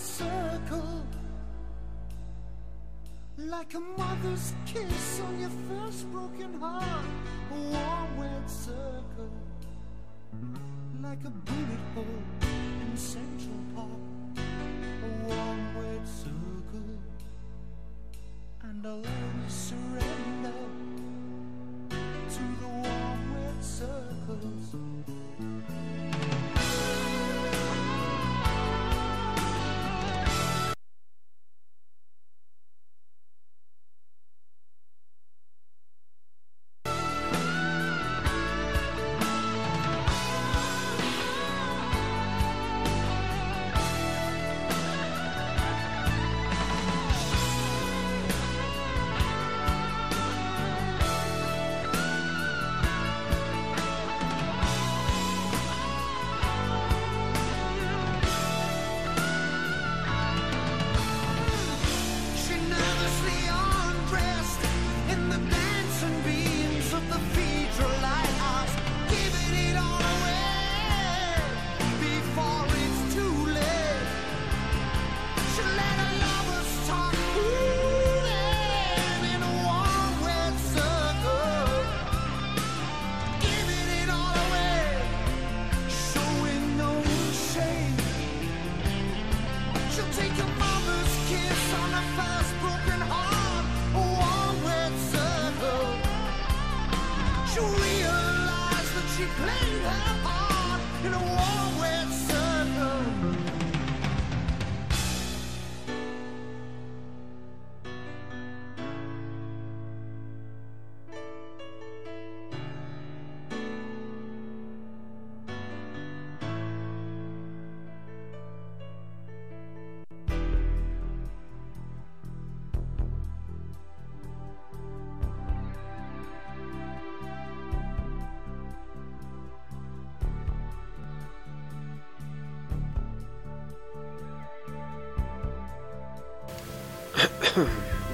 circle. Like a mother's kiss on your first broken heart. A warm wet circle. Like a bullet hole in Central Park. A warm wet circle. And I'll only surrender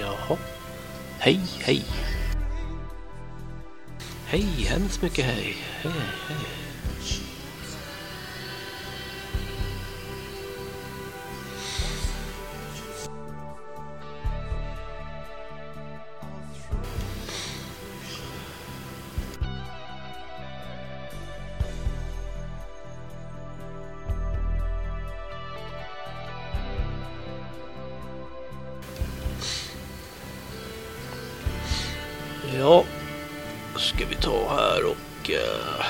Jaha. Hej, hej. Hej, hemskt mycket hej. Hej, hej. Ja, ska vi ta här och... eh,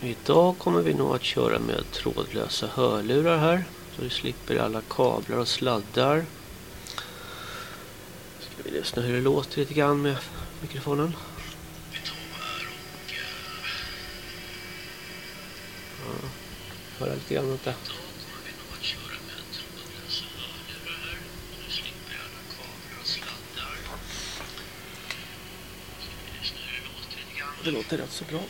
idag kommer vi nog att köra med trådlösa hörlurar här. Så vi slipper alla kablar och sladdar. Ska vi lyssna hur det låter lite grann med mikrofonen. Ja, höra lite grann vänta. Det låter rätt så bra.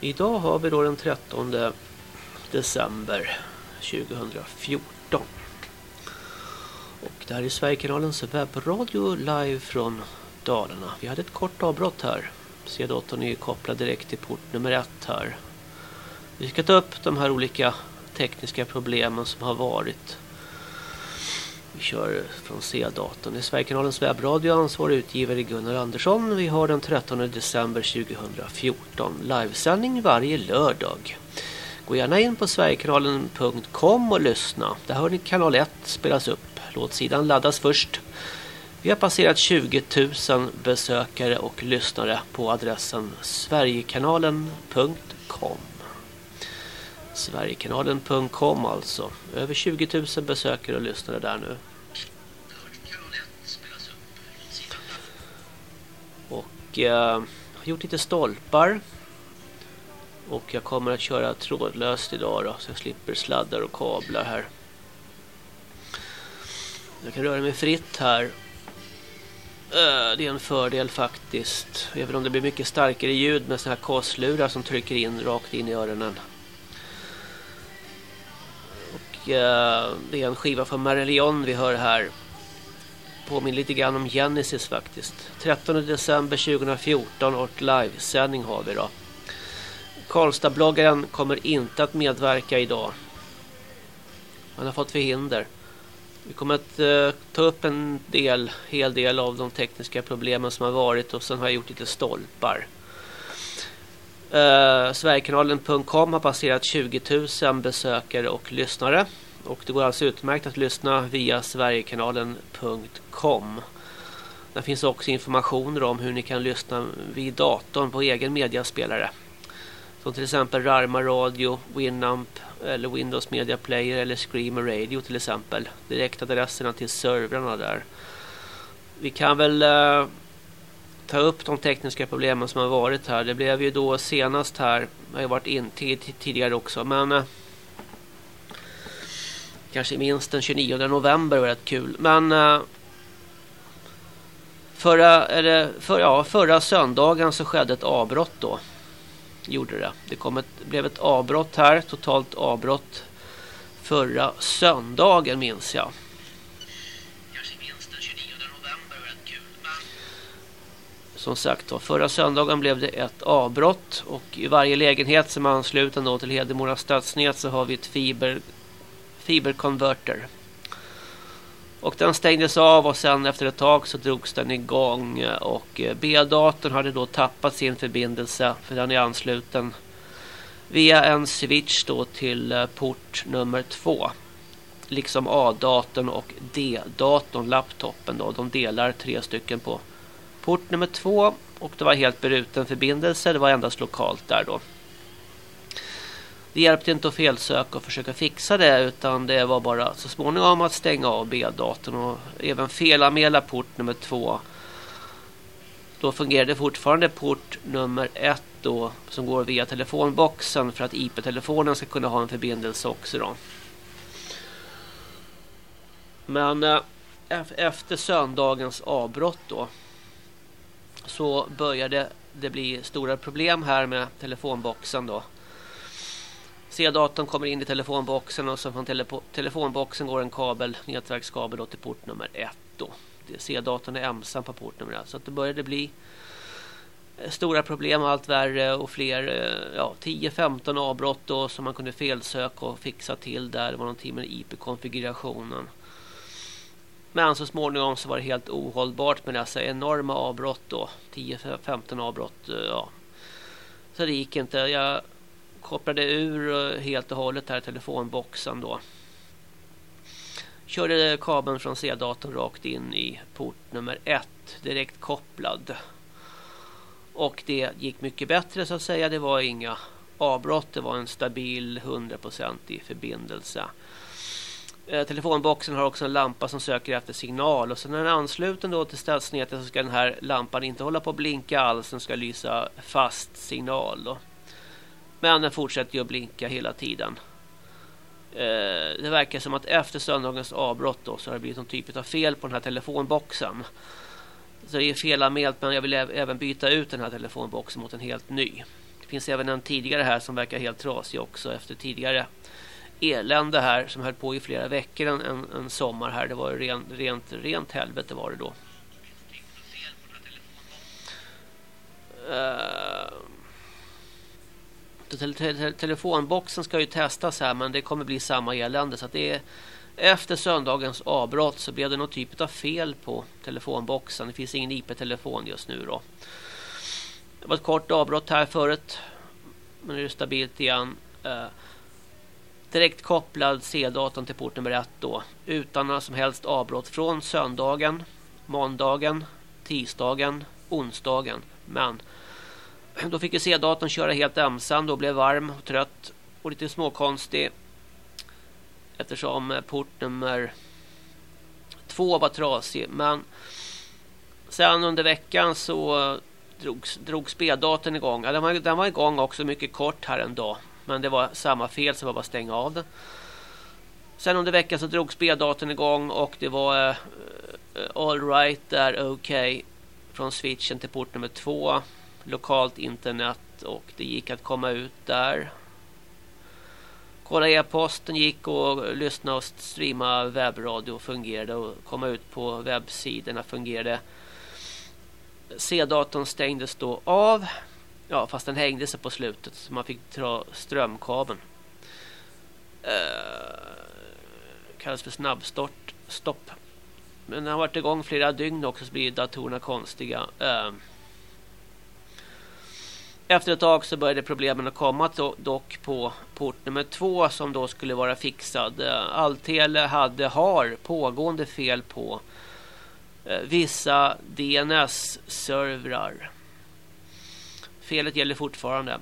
Idag har vi då den 13 december 2014. Och det här är Sverigekanalens webbradio live från Dalarna. Vi hade ett kort avbrott här. C-datorn är kopplad direkt till port nummer ett här. Vi ska ta upp de här olika tekniska problemen som har varit. Vi kör från C-datorn. I Sverigekanalens webbradio ansvarig utgivare Gunnar Andersson. Vi har den 13 december 2014 livesändning varje lördag. Gå gärna in på sverigekanalen.com och lyssna. Där hör ni kanal 1 spelas upp. Låtsidan laddas först. Vi har passerat 20 000 besökare och lyssnare på adressen sverigekanalen.com. Sverigekanalen.com alltså. Över 20 000 besökare och lyssnare där nu. Och eh, har gjort lite stolpar. Och jag kommer att köra trådlöst idag då, så jag slipper sladdar och kablar här. Jag kan röra mig fritt här. Eh, Det är en fördel faktiskt. Även om det blir mycket starkare ljud med såna här korslurar som trycker in rakt in i öronen. Och eh, det är en skiva från Marillion vi hör här påminner lite grann om Genesis faktiskt. 13 december 2014 och livesändning har vi då. Karlstadbloggaren kommer inte att medverka idag. Han har fått förhinder. Vi kommer att uh, ta upp en del, hel del av de tekniska problemen som har varit och sen har jag gjort lite stolpar. Eh, uh, Sverigekanalen.com har passerat 20 000 besökare och lyssnare. Och det går alltså utmärkt att lyssna via Sverigekanalen.com. Där finns också informationer om hur ni kan lyssna vid datorn på egen mediaspelare. Som till exempel Rarma Radio, Winamp eller Windows Media Player eller Screamer Radio till exempel. Direktadresserna till servrarna där. Vi kan väl eh, ta upp de tekniska problemen som har varit här. Det blev ju då senast här. det har ju varit in tidigare också. Men eh, kanske minst den 29 november var rätt kul. Men uh, förra, eller, för, ja, förra söndagen så skedde ett avbrott då gjorde det. Det kom ett, blev ett avbrott här, totalt avbrott förra söndagen minns jag. Som sagt då, förra söndagen blev det ett avbrott och i varje lägenhet som är ansluten då till Hedemora stadsnät så har vi ett fiber fiberkonverter. Och den stängdes av och sen efter ett tag så drogs den igång och eh, B-datorn hade då tappat sin förbindelse för den är ansluten via en switch då till eh, port nummer två. Liksom A-datorn och D-datorn, laptopen då. De delar tre stycken på port nummer två och det var helt bruten förbindelse. Det var endast lokalt där då. Det hjälpte inte att felsöka och försöka fixa det utan det var bara så småningom att stänga av B-datorn och även felanmäla port nummer två. Då fungerade fortfarande port nummer ett då som går via telefonboxen för att IP-telefonen ska kunna ha en förbindelse också då. Men eh, efter söndagens avbrott då så började det bli stora problem här med telefonboxen då. C-datorn kommer in i telefonboxen och så från telefonboxen går en kabel, nätverkskabel då till port nummer 1. då. C-datorn är ensam på port nummer 1. Så att det började bli eh, stora problem, allt värre och fler, eh, ja 10-15 avbrott då som man kunde felsöka och fixa till där. Det var någonting med IP-konfigurationen. Men så småningom så var det helt ohållbart med dessa enorma avbrott då. 10-15 avbrott, eh, ja. Så det gick inte. Jag kopplade ur eh, helt och hållet här telefonboxen då. Körde kabeln från C-datorn rakt in i port nummer 1, direkt kopplad. Och det gick mycket bättre så att säga. Det var inga avbrott. Det var en stabil 100% förbindelse. Eh, telefonboxen har också en lampa som söker efter signal och sen när den är ansluten då till stadsnätet så ska den här lampan inte hålla på att blinka alls. Den ska lysa fast signal då. Men den fortsätter ju att blinka hela tiden. Eh, det verkar som att efter söndagens avbrott då, så har det blivit någon typ av fel på den här telefonboxen. Så det är felanmält men jag vill även byta ut den här telefonboxen mot en helt ny. Det finns även en tidigare här som verkar helt trasig också efter tidigare elände här som höll på i flera veckor en, en, en sommar här. Det var rent, rent, rent helvete var det då. Uh, te te telefonboxen ska ju testas här men det kommer bli samma elände så att det är efter söndagens avbrott så blev det någon typ av fel på telefonboxen. Det finns ingen IP-telefon just nu då. Det var ett kort avbrott här förut. Men nu är det stabilt igen. Eh, direkt kopplad C-datorn till port nummer ett då. Utan några som helst avbrott från söndagen, måndagen, tisdagen, onsdagen. Men då fick ju C-datorn köra helt ensam. Då blev varm och trött och lite småkonstig. Eftersom eh, port nummer två var trasig. Men sen under veckan så drogs, drogs B-datorn igång. Ja, den, var, den var igång också mycket kort här en dag. Men det var samma fel så det var bara att stänga av den. Sen under veckan så drogs B-datorn igång och det var uh, all right där okej okay, från switchen till port nummer två lokalt internet och det gick att komma ut där. kolla e-posten gick och lyssna och streama webbradio fungerade och komma ut på webbsidorna fungerade. C-datorn stängdes då av. Ja, fast den hängde sig på slutet så man fick dra strömkabeln. Eh, kallas för snabbstart stopp. Men den har varit igång flera dygn också så blir datorerna konstiga. Eh, efter ett tag så började problemen att komma dock på port nummer två som då skulle vara fixad. Eh, Alltele hade har pågående fel på eh, vissa DNS-servrar. Felet gäller fortfarande.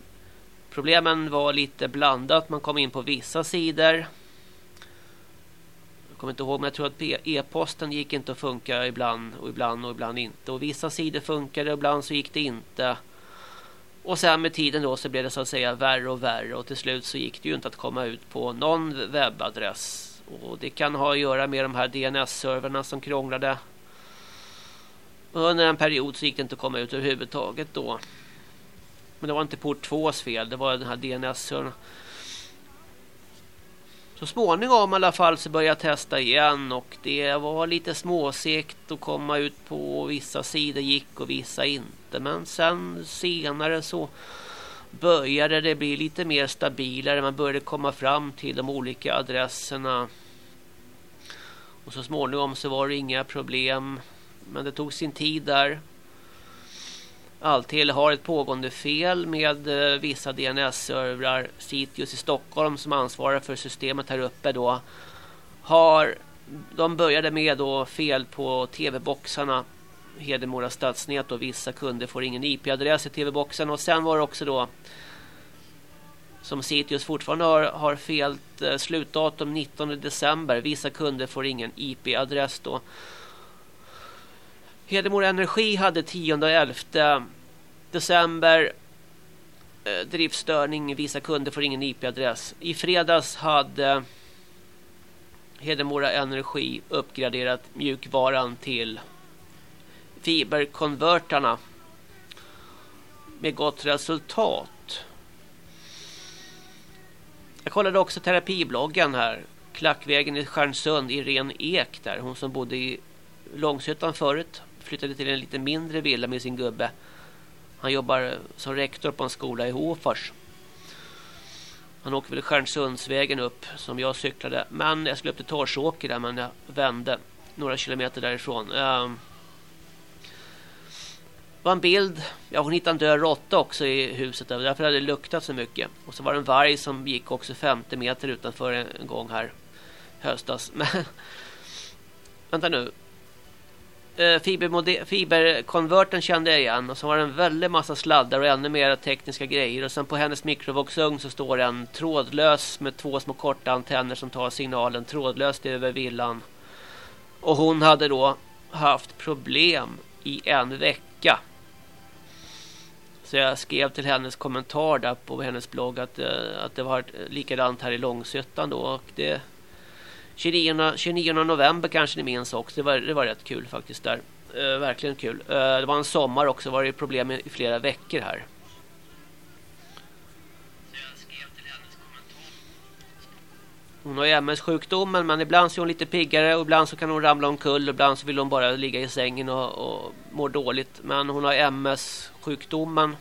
Problemen var lite blandat. Man kom in på vissa sidor. Jag kommer inte ihåg men jag tror att e-posten gick inte att funka ibland och ibland och ibland inte. Och vissa sidor funkade och ibland så gick det inte. Och sen med tiden då så blev det så att säga värre och värre och till slut så gick det ju inte att komma ut på någon webbadress. Och det kan ha att göra med de här DNS-serverna som krånglade. Under en period så gick det inte att komma ut överhuvudtaget då. Men det var inte port 2s fel, det var den här DNS-servern. Så småningom i alla fall så började jag testa igen och det var lite småsekt att komma ut på vissa sidor gick och vissa inte. Men sen senare så började det bli lite mer stabilare. Man började komma fram till de olika adresserna. Och så småningom så var det inga problem. Men det tog sin tid där. Alltel har ett pågående fel med eh, vissa DNS-servrar. Sitius i Stockholm som ansvarar för systemet här uppe då har de började med då fel på TV-boxarna Hedemora stadsnät och vissa kunder får ingen IP-adress i TV-boxen och sen var det också då som Sitius fortfarande har, har fel eh, slutdatum 19 december. Vissa kunder får ingen IP-adress då. Hedemora Energi hade 10 och 11 december eh, driftstörning. Vissa kunder får ingen IP-adress. I fredags hade Hedemora Energi uppgraderat mjukvaran till fiberkonvertarna med gott resultat. Jag kollade också terapibloggen här. Klackvägen i Stjärnsund, Irene Ek där. Hon som bodde i Långshyttan förut. Flyttade till en lite mindre villa med sin gubbe. Han jobbar som rektor på en skola i Hofors. Han åker väl Stjärnsundsvägen upp som jag cyklade. Men jag skulle upp till Torsåker där men jag vände några kilometer därifrån. Um, var en bild. Ja, hon hittade en död råtta också i huset. Där. Därför hade det luktat så mycket. Och så var det en varg som gick också 50 meter utanför en gång här höstas. Men vänta nu. Eh, fiberkonverten kände jag igen. Och så var det en väldig massa sladdar och ännu mer tekniska grejer. Och sen på hennes mikrovågsugn så står det en trådlös med två små korta antenner som tar signalen trådlöst över villan. Och hon hade då haft problem i en vecka. Så jag skrev till hennes kommentar där på hennes blogg att, eh, att det var likadant här i Långsötan då. Och det 29, 29 november kanske ni minns också. Det var, det var rätt kul faktiskt där. Uh, verkligen kul. Uh, det var en sommar också. Var det problem i flera veckor här. Hon har MS-sjukdomen men ibland så är hon lite piggare och ibland så kan hon ramla omkull och ibland så vill hon bara ligga i sängen och, och må dåligt. Men hon har MS-sjukdomen.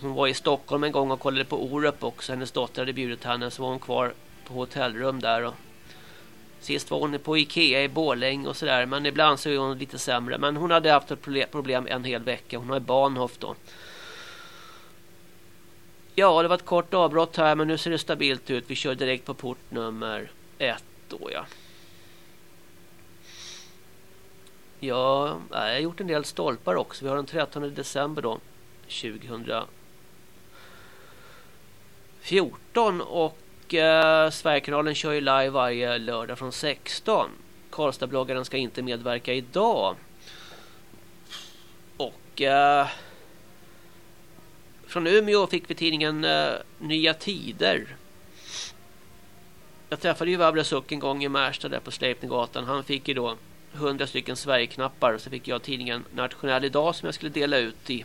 Hon var i Stockholm en gång och kollade på Orup också. Hennes dotter hade bjudit henne så var hon kvar på hotellrum där. Och sist var hon på Ikea i Borlänge och sådär. Men ibland så är hon lite sämre. Men hon hade haft ett problem en hel vecka. Hon har Bahnhof då. Ja, det var ett kort avbrott här men nu ser det stabilt ut. Vi kör direkt på port nummer ett då ja. Ja, jag har gjort en del stolpar också. Vi har den 13 december då. 2014 och eh, Sverigekanalen kör ju live varje lördag från 16. Karlstadbloggaren ska inte medverka idag. Och eh, från Umeå fick vi tidningen eh, Nya Tider. Jag träffade ju Vabra Suck en gång i Märsta där på Sleipninggatan. Han fick ju då 100 stycken Sverigeknappar. Så fick jag tidningen Nationell idag som jag skulle dela ut i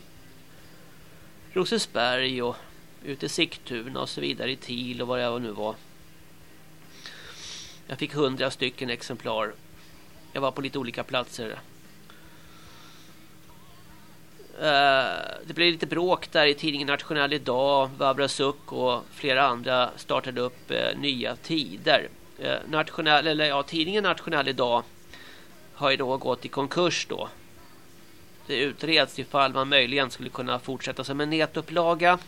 Rosesberg och ute i Sigtuna och så vidare i Til och vad det nu var. Jag fick hundra stycken exemplar. Jag var på lite olika platser. Eh, det blev lite bråk där i tidningen Nationell idag. Vabra Suck och flera andra startade upp eh, nya tider. Eh, Nationell, eller ja, tidningen Nationell idag har ju då gått i konkurs då. Det utreds ifall man möjligen skulle kunna fortsätta som en nätupplaga.